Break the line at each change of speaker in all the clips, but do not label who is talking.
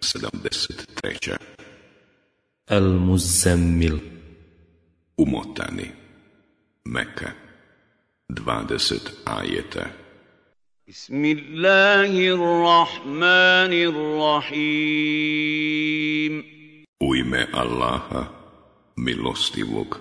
73.
Al-Muzammil.
Umotani. Meka 20 ajeta.
Bismillahirrahmanirrahim.
U ime Allaha, milostivog,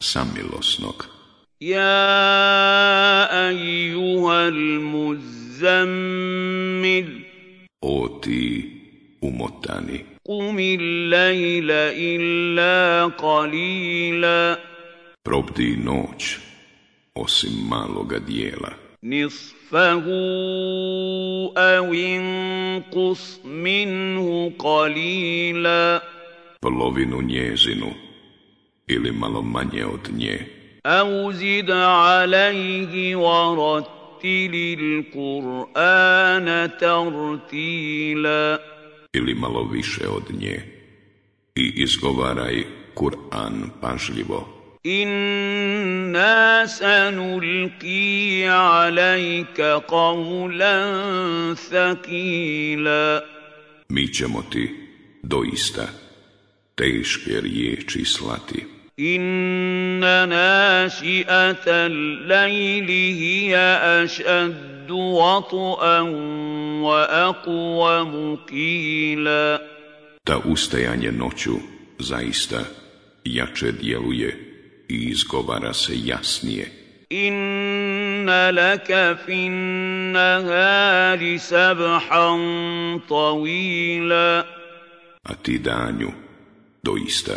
samilosnog.
Ja ayyuhal muzammil
O ti umotani.
Qumil lejla illa qalila.
Probdi noć, osim maloga dijela.
Nisfahu aw inqus minhu qalila.
Polovinu njezinu, ili malo manje od nje.
Au zid alaihi wa rattilil Kur'ana tartila.
Ili malo više od nje. I izgovaraj Kur'an pažljivo.
Inna sanulki alajka qawlan thakila.
Mi ćemo ti doista teške riječi slati.
Naši'ata al-lajli hiya ašaddu wat'an wa aqwamu qila.
Ta ustajanje noću zaista jače djeluje i izgovara se jasnije.
Inna laka fin nahari sabhan tawila.
A ti danju, doista,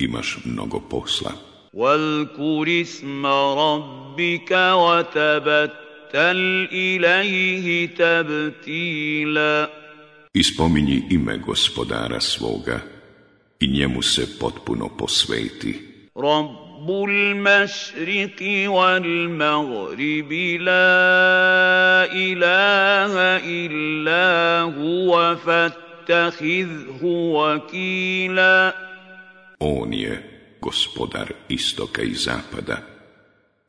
imaš mnogo posla.
واذكر اسم ربك وتبتل إليه تبتيلا
Ispominji ime gospodara svoga i njemu se potpuno posveti.
رب المشرق والمغرب لا إله إلا هو فاتخذه وكيلا
On je gospodar istoka i zapada.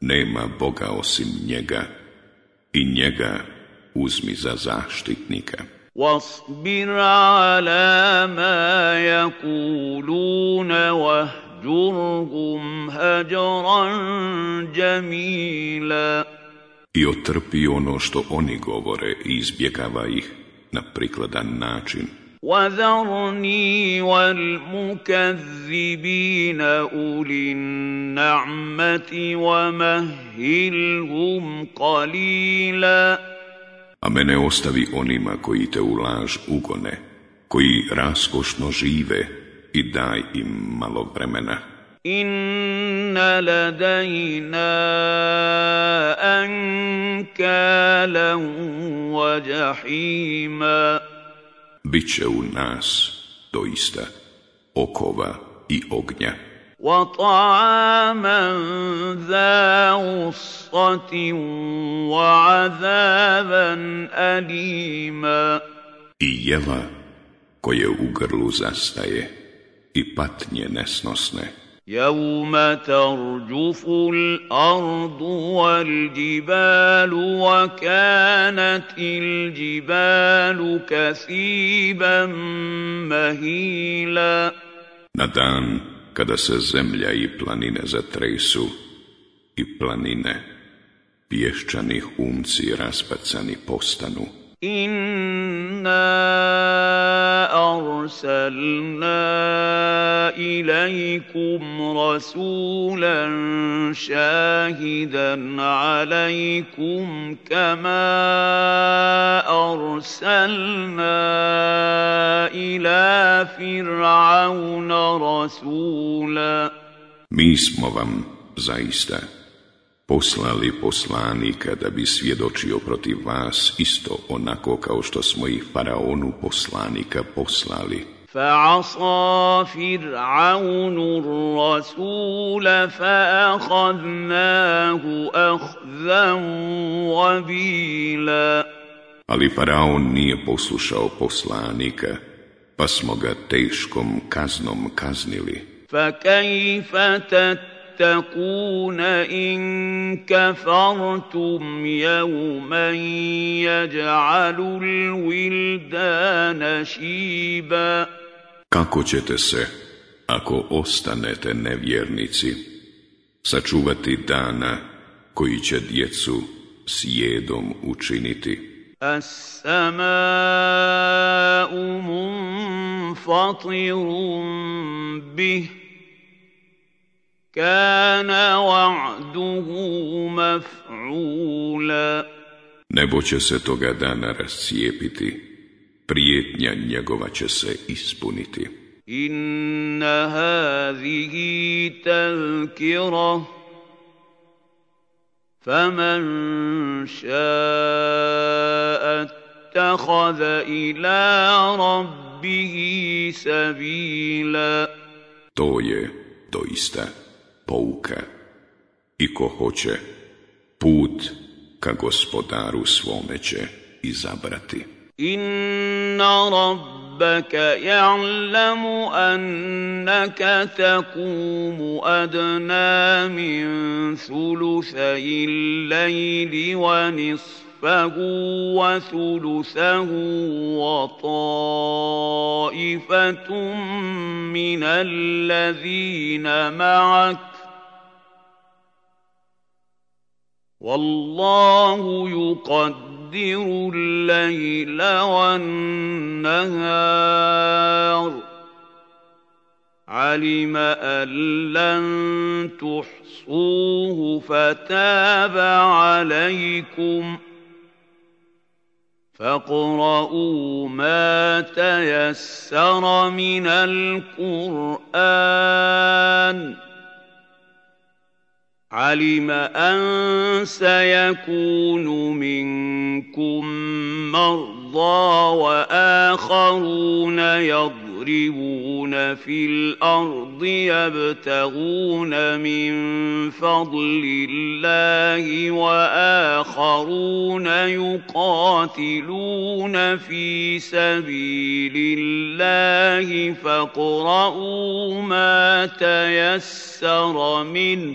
Nema Boga osim njega i njega uzmi za zaštitnika.
واصبر على ما يقولون واهجرهم هجرا جميلا
I otrpi ono što oni govore i izbjegava ih na prikladan način.
وذرني والمكذبين أولي النعمة ومهلهم قليلا
A mene ostavi onima koji te u laž ugone, koji raskošno žive i daj im malo vremena.
Inna ladajna ankalan wa jahima.
Biće u nas, doista, okova i ognja.
وطعاما ذا غصة وعذابا أليما
I jela koje u grlu zastaje i patnje nesnosne.
يوم ترجف الأرض والجبال وكانت الجبال كثيبا مهيلا
Na dan kada se zemlja i planine zatresu i planine pješčanih umci raspacani postanu.
Inna أرسلنا إليكم رسولا شاهدا عليكم كما أرسلنا إلى فرعون رسولا.
Mi smo vam zaista poslali poslanika da bi svjedočio protiv vas isto onako kao što smo i faraonu poslanika poslali.
فعصى فرعون الرسول فأخذناه أخذا وبيلا
Ali faraon nije poslušao poslanika, pa smo ga teškom kaznom kaznili.
فكيف تتقون تتقون إن كفرتم يوما يجعل الولدان شيبا
Kako ćete se, ako ostanete nevjernici, sačuvati dana koji će djecu sjedom učiniti?
السماء منفطر به كان وعده مفعولا
Nebo će se toga dana rascijepiti, prijetnja njegova će se ispuniti.
Inna hazihi tazkira فمن شاء اتخذ إلى ربه سبيلا
To je doista pouka i ko hoće put ka gospodaru svome će izabrati.
Inna ربك يعلم أنك تقوم أدنى من ثلثي الليل ونصفه وثلثه وطائفة من الذين معك والله يقدر الليل والنهار. علم أن لن تحصوه فتاب عليكم. فاقرؤوا ما تيسر من القرآن. علم أن سيكون منكم مرضى وآخرون يضربون في الأرض يبتغون من فضل الله وآخرون يقاتلون في سبيل الله فاقرؤوا ما تيسر منه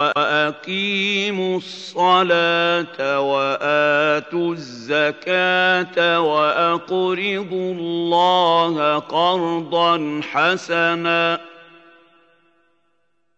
وأقيموا الصلاة وآتوا الزكاة وأقرضوا الله قرضا حسنا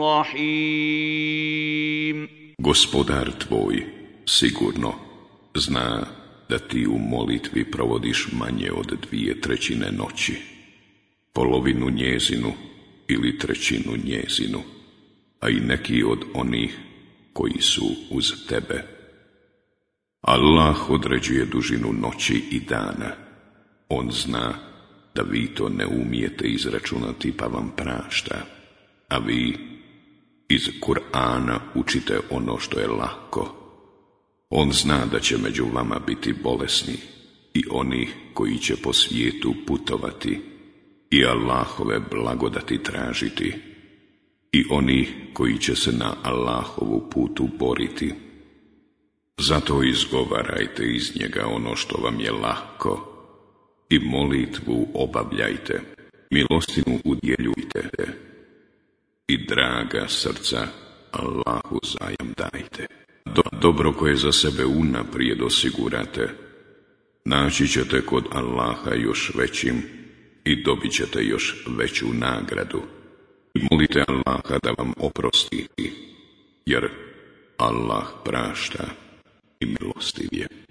رحيم
Gospodar tvoj sigurno zna da ti u molitvi provodiš manje od dvije trećine noći, polovinu njezinu ili trećinu njezinu, a i neki od onih koji su uz tebe. Allah određuje dužinu noći i dana. On zna da vi to ne umijete izračunati pa vam prašta, a vi iz Kur'ana učite ono što je lako. On zna da će među vama biti bolesni i oni koji će po svijetu putovati i Allahove blagodati tražiti i oni koji će se na Allahovu putu boriti. Zato izgovarajte iz njega ono što vam je lako i molitvu obavljajte, milostinu udjeljujte draga srca Allahu zajam dajte. dobro koje za sebe unaprijed osigurate, naći ćete kod Allaha još većim i dobit ćete još veću nagradu. Molite Allaha da vam oprosti, jer Allah prašta i milostiv je.